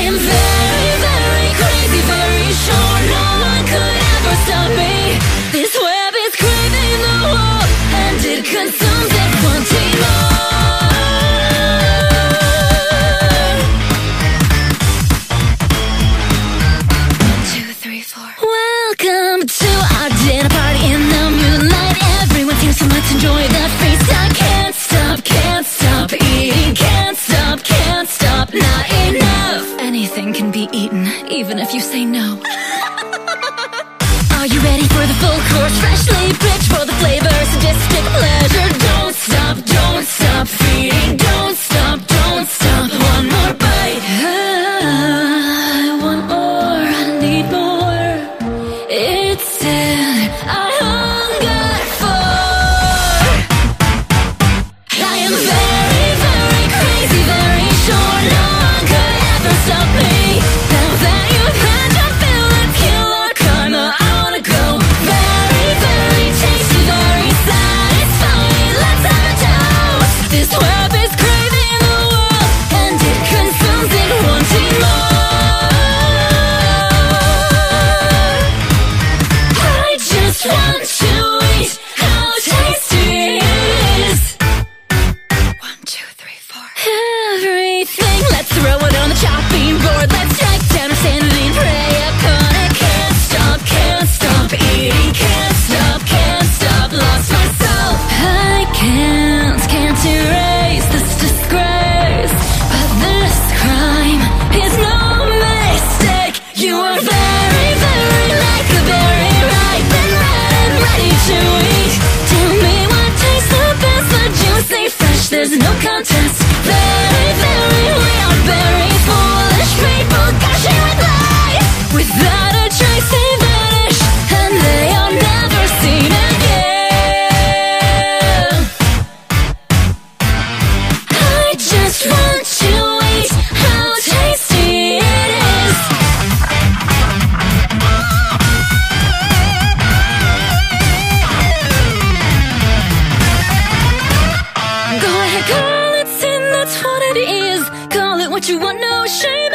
I am even if you say no. mountains What you want, no shame.